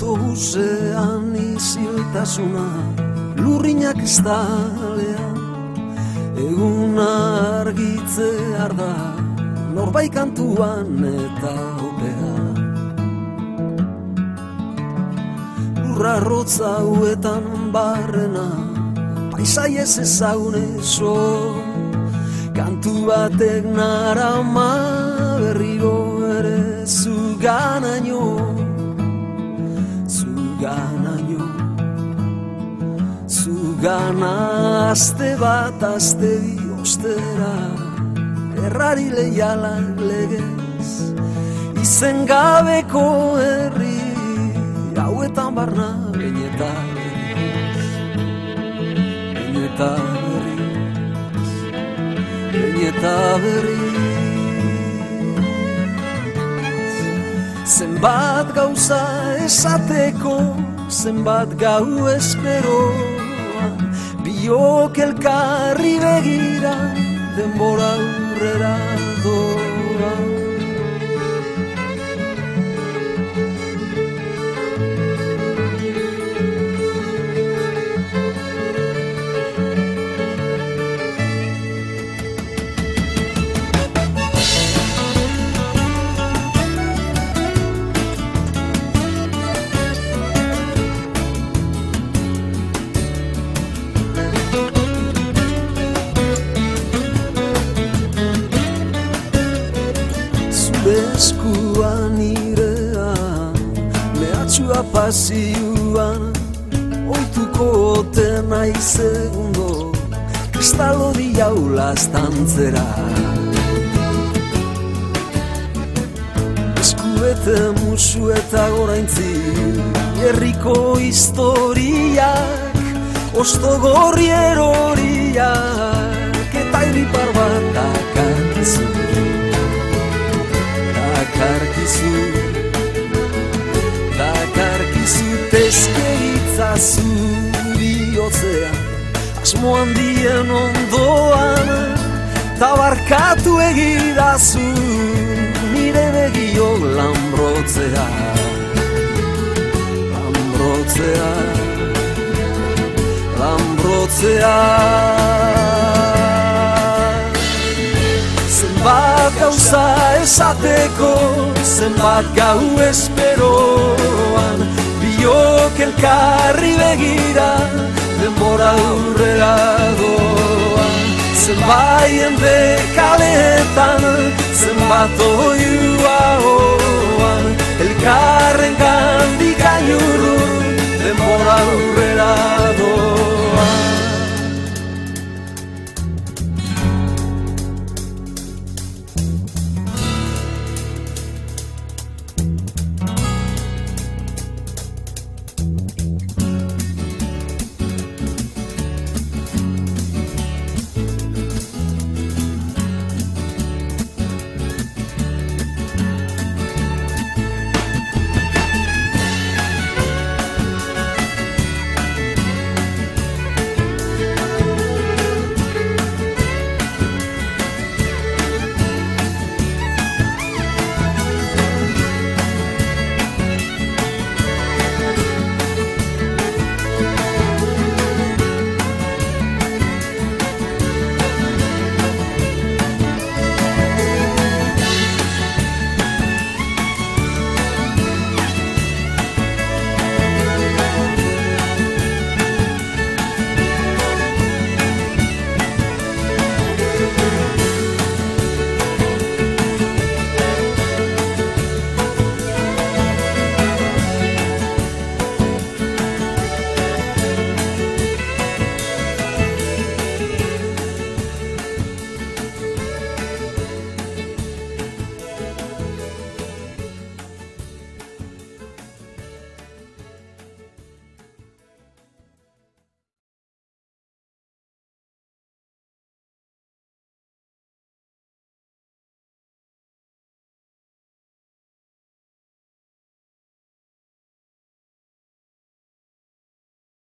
luzean iziltasuna lurrinak ez egun argitze arda norbai kantuan eta opea lurra rotza huetan barrena paisai ez ezagun eso kantu batek nara zugana azte bat azte bi ostera errari leiala legez. Izen gabeko herri hauetan barna beñeta beñeta beñeta berri zenbat gauza esateko zenbat gau esperoa biok elkarri begira denbora aurrera doa pasioan Oituko ote nahi segundo Kristalo diaula estantzera. Eskuete musu eta goraintzi Herriko historiak Osto gorri eroriak Eta irripar bat zuri otzea Asmo handien ondoan Tabarkatu egidazu Nire begio lambrotzea Lambrotzea Lambrotzea Zenbat gauza esateko Zenbat gau esperoan biok elkarri begira demora aurreragoa Zenbaien bekaletan, zenbat oiua hoan Elkar